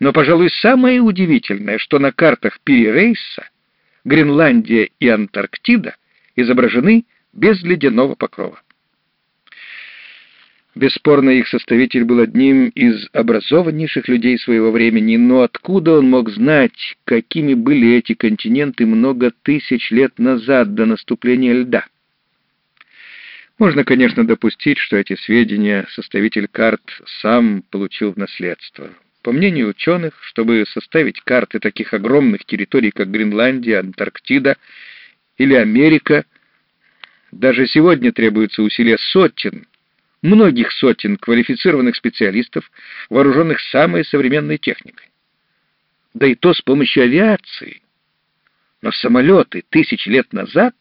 Но, пожалуй, самое удивительное, что на картах Пирейса Гренландия и Антарктида изображены без ледяного покрова. Бесспорно, их составитель был одним из образованнейших людей своего времени, но откуда он мог знать, какими были эти континенты много тысяч лет назад до наступления льда? Можно, конечно, допустить, что эти сведения составитель карт сам получил в наследство. По мнению ученых, чтобы составить карты таких огромных территорий, как Гренландия, Антарктида или Америка, даже сегодня требуется усилия сотен, многих сотен квалифицированных специалистов, вооруженных самой современной техникой. Да и то с помощью авиации. Но самолеты тысячи лет назад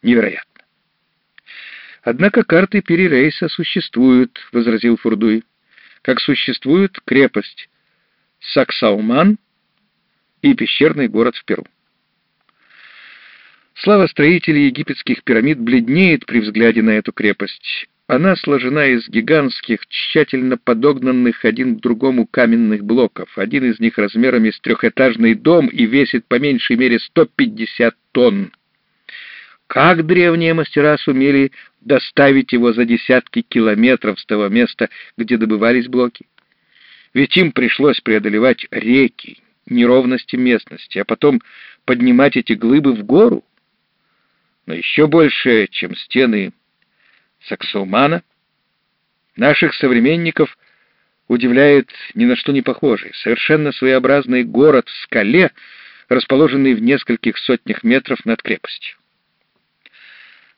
невероятно. Однако карты перерейса существуют, — возразил Фурдуй, — как существует крепость Саксауман и пещерный город в Перу. Слава строителей египетских пирамид бледнеет при взгляде на эту крепость. Она сложена из гигантских, тщательно подогнанных один к другому каменных блоков. Один из них размерами с трехэтажный дом и весит по меньшей мере 150 тонн. Как древние мастера сумели доставить его за десятки километров с того места, где добывались блоки? Ведь им пришлось преодолевать реки, неровности местности, а потом поднимать эти глыбы в гору. Но еще больше, чем стены Саксумана, наших современников удивляет ни на что не похожий, совершенно своеобразный город в скале, расположенный в нескольких сотнях метров над крепостью.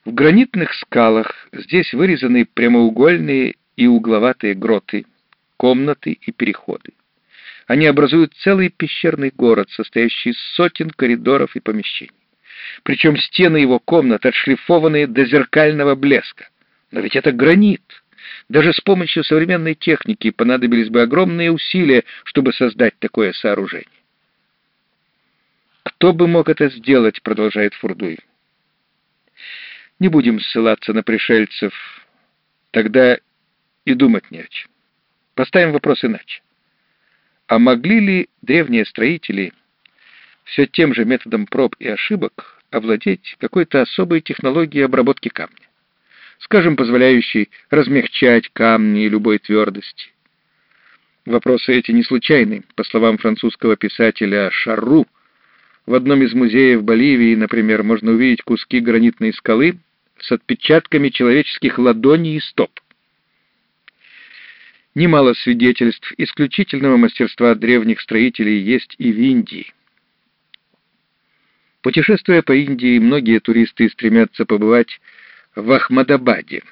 В гранитных скалах здесь вырезаны прямоугольные и угловатые гроты, комнаты и переходы. Они образуют целый пещерный город, состоящий из сотен коридоров и помещений. Причем стены его комнат отшлифованы до зеркального блеска. Но ведь это гранит. Даже с помощью современной техники понадобились бы огромные усилия, чтобы создать такое сооружение. «Кто бы мог это сделать?» — продолжает Фурдуй. «Не будем ссылаться на пришельцев. Тогда и думать не о чем. Поставим вопрос иначе. А могли ли древние строители все тем же методом проб и ошибок овладеть какой-то особой технологией обработки камня? скажем, позволяющий размягчать камни любой твердости. Вопросы эти не случайны. По словам французского писателя Шарру, в одном из музеев Боливии, например, можно увидеть куски гранитной скалы с отпечатками человеческих ладоней и стоп. Немало свидетельств исключительного мастерства древних строителей есть и в Индии. Путешествуя по Индии, многие туристы стремятся побывать в Ахмадабаде.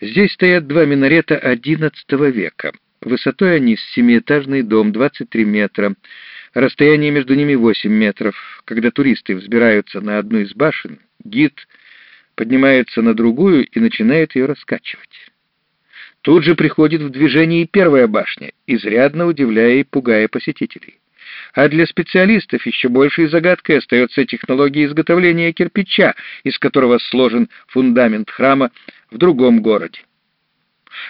Здесь стоят два минарета XI века. Высотой они семиэтажный дом 23 метра, расстояние между ними 8 метров. Когда туристы взбираются на одну из башен, гид поднимается на другую и начинает ее раскачивать. Тут же приходит в движение и первая башня, изрядно удивляя и пугая посетителей. А для специалистов еще большей загадкой остается технология изготовления кирпича, из которого сложен фундамент храма в другом городе.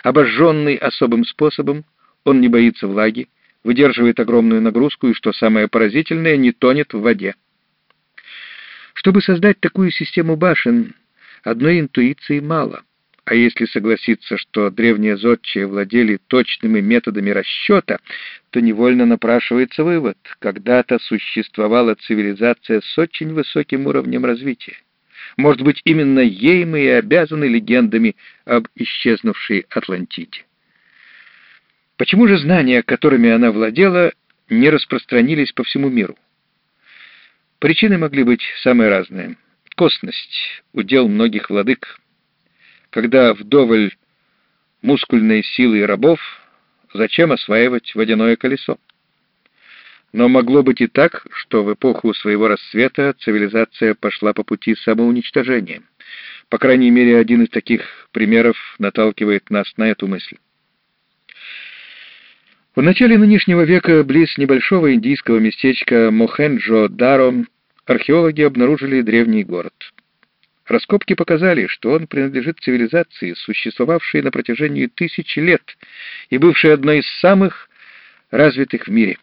Обожженный особым способом, он не боится влаги, выдерживает огромную нагрузку и, что самое поразительное, не тонет в воде. Чтобы создать такую систему башен, одной интуиции мало — а если согласиться, что древние зодчие владели точными методами расчета, то невольно напрашивается вывод. Когда-то существовала цивилизация с очень высоким уровнем развития. Может быть, именно ей мы и обязаны легендами об исчезнувшей Атлантиде. Почему же знания, которыми она владела, не распространились по всему миру? Причины могли быть самые разные. Косность — удел многих владык, когда вдоволь мускульной силы рабов, зачем осваивать водяное колесо? Но могло быть и так, что в эпоху своего рассвета цивилизация пошла по пути самоуничтожения. По крайней мере, один из таких примеров наталкивает нас на эту мысль. В начале нынешнего века близ небольшого индийского местечка Мохенджо-Даро археологи обнаружили древний город. Раскопки показали, что он принадлежит цивилизации, существовавшей на протяжении тысячи лет и бывшей одной из самых развитых в мире.